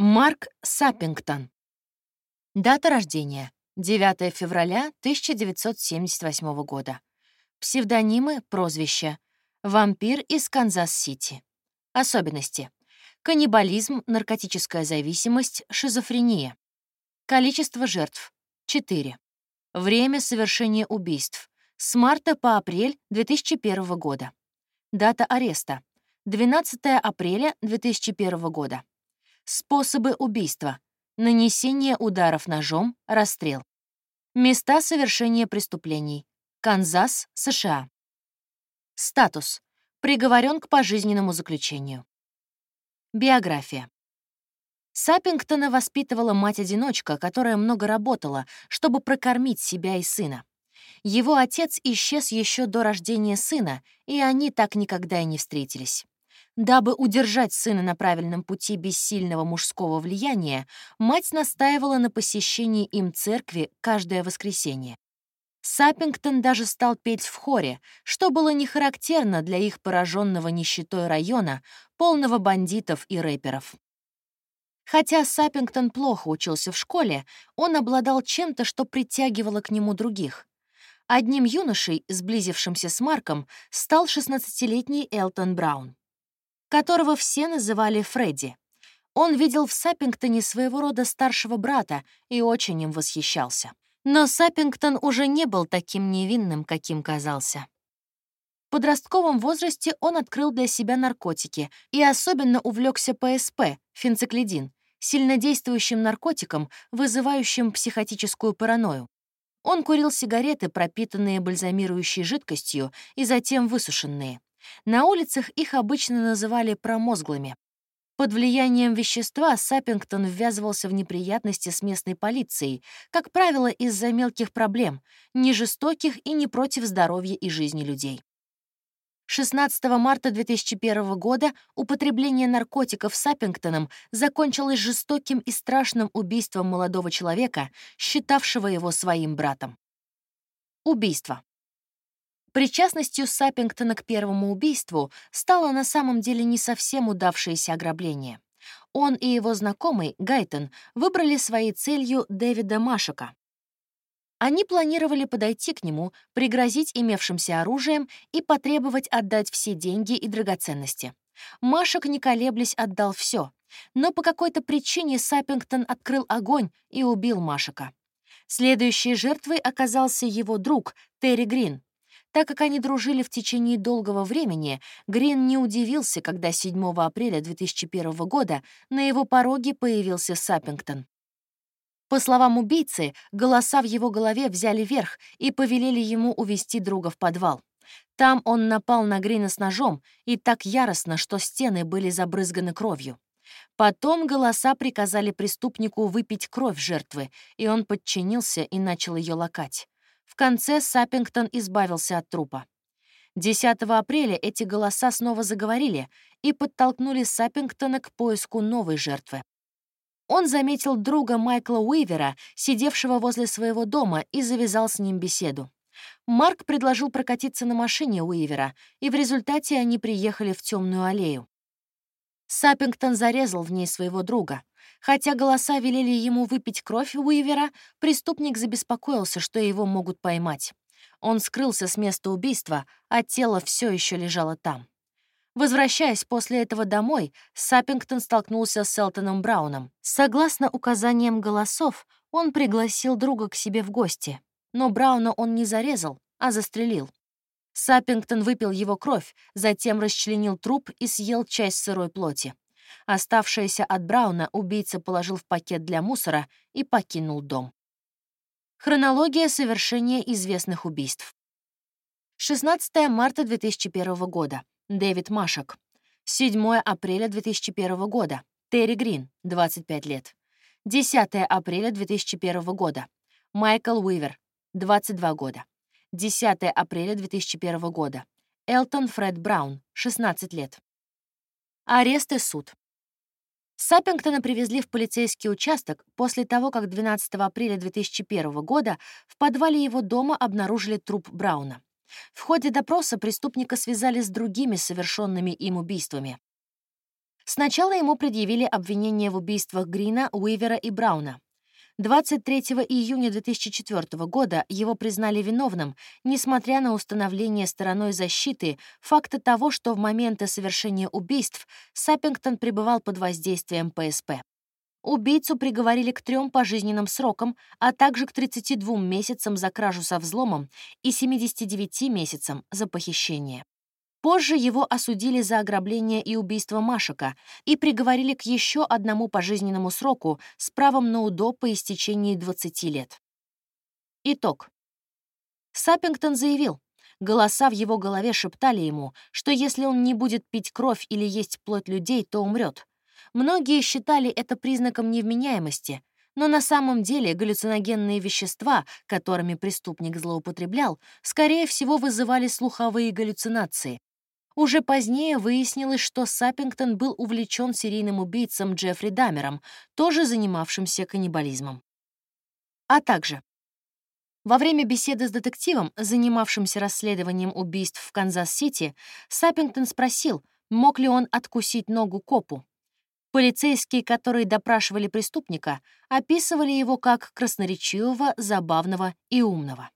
Марк Саппингтон. Дата рождения — 9 февраля 1978 года. Псевдонимы, прозвища. Вампир из Канзас-Сити. Особенности. Каннибализм, наркотическая зависимость, шизофрения. Количество жертв — 4. Время совершения убийств — с марта по апрель 2001 года. Дата ареста — 12 апреля 2001 года. Способы убийства. Нанесение ударов ножом, расстрел. Места совершения преступлений. Канзас, США. Статус. Приговорен к пожизненному заключению. Биография. Саппингтона воспитывала мать-одиночка, которая много работала, чтобы прокормить себя и сына. Его отец исчез еще до рождения сына, и они так никогда и не встретились. Дабы удержать сына на правильном пути без сильного мужского влияния, мать настаивала на посещении им церкви каждое воскресенье. Саппингтон даже стал петь в хоре, что было не характерно для их пораженного нищетой района, полного бандитов и рэперов. Хотя Саппингтон плохо учился в школе, он обладал чем-то, что притягивало к нему других. Одним юношей, сблизившимся с Марком, стал 16-летний Элтон Браун которого все называли Фредди. Он видел в Саппингтоне своего рода старшего брата и очень им восхищался. Но Саппингтон уже не был таким невинным, каким казался. В подростковом возрасте он открыл для себя наркотики и особенно увлекся ПСП, фенциклидин, сильнодействующим наркотиком, вызывающим психотическую паранойю. Он курил сигареты, пропитанные бальзамирующей жидкостью и затем высушенные. На улицах их обычно называли промозглыми. Под влиянием вещества Саппингтон ввязывался в неприятности с местной полицией, как правило, из-за мелких проблем, не жестоких и не против здоровья и жизни людей. 16 марта 2001 года употребление наркотиков Саппингтоном закончилось жестоким и страшным убийством молодого человека, считавшего его своим братом. Убийство. Причастностью Саппингтона к первому убийству стало на самом деле не совсем удавшееся ограбление. Он и его знакомый, Гайтон, выбрали своей целью Дэвида Машика. Они планировали подойти к нему, пригрозить имевшимся оружием и потребовать отдать все деньги и драгоценности. Машек, не колеблясь, отдал все, но по какой-то причине Саппингтон открыл огонь и убил Машика. Следующей жертвой оказался его друг, Терри Грин, так как они дружили в течение долгого времени, Грин не удивился, когда 7 апреля 2001 года на его пороге появился Саппингтон. По словам убийцы, голоса в его голове взяли верх и повелели ему увести друга в подвал. Там он напал на Грина с ножом и так яростно, что стены были забрызганы кровью. Потом голоса приказали преступнику выпить кровь жертвы, и он подчинился и начал ее лакать конце Саппингтон избавился от трупа. 10 апреля эти голоса снова заговорили и подтолкнули Саппингтона к поиску новой жертвы. Он заметил друга Майкла Уивера, сидевшего возле своего дома, и завязал с ним беседу. Марк предложил прокатиться на машине Уивера, и в результате они приехали в темную аллею. Саппингтон зарезал в ней своего друга. Хотя голоса велели ему выпить кровь Уивера, преступник забеспокоился, что его могут поймать. Он скрылся с места убийства, а тело все еще лежало там. Возвращаясь после этого домой, Саппингтон столкнулся с Элтоном Брауном. Согласно указаниям голосов, он пригласил друга к себе в гости, но Брауна он не зарезал, а застрелил. Саппингтон выпил его кровь, затем расчленил труп и съел часть сырой плоти. Оставшееся от Брауна убийца положил в пакет для мусора и покинул дом. Хронология совершения известных убийств. 16 марта 2001 года. Дэвид Машек. 7 апреля 2001 года. Терри Грин, 25 лет. 10 апреля 2001 года. Майкл Уивер, 22 года. 10 апреля 2001 года. Элтон Фред Браун, 16 лет. Арест и суд. Саппингтона привезли в полицейский участок после того, как 12 апреля 2001 года в подвале его дома обнаружили труп Брауна. В ходе допроса преступника связали с другими совершенными им убийствами. Сначала ему предъявили обвинение в убийствах Грина, Уивера и Брауна. 23 июня 2004 года его признали виновным, несмотря на установление стороной защиты факта того, что в моменты совершения убийств Саппингтон пребывал под воздействием ПСП. Убийцу приговорили к трем пожизненным срокам, а также к 32 месяцам за кражу со взломом и 79 месяцам за похищение. Позже его осудили за ограбление и убийство Машика и приговорили к еще одному пожизненному сроку с правом на УДО по истечении 20 лет. Итог. Саппингтон заявил, голоса в его голове шептали ему, что если он не будет пить кровь или есть плоть людей, то умрет. Многие считали это признаком невменяемости, но на самом деле галлюциногенные вещества, которыми преступник злоупотреблял, скорее всего вызывали слуховые галлюцинации, уже позднее выяснилось, что Саппингтон был увлечен серийным убийцем Джеффри Дамером, тоже занимавшимся каннибализмом. А также во время беседы с детективом, занимавшимся расследованием убийств в Канзас-Сити, Саппингтон спросил, мог ли он откусить ногу копу. Полицейские, которые допрашивали преступника, описывали его как красноречивого, забавного и умного.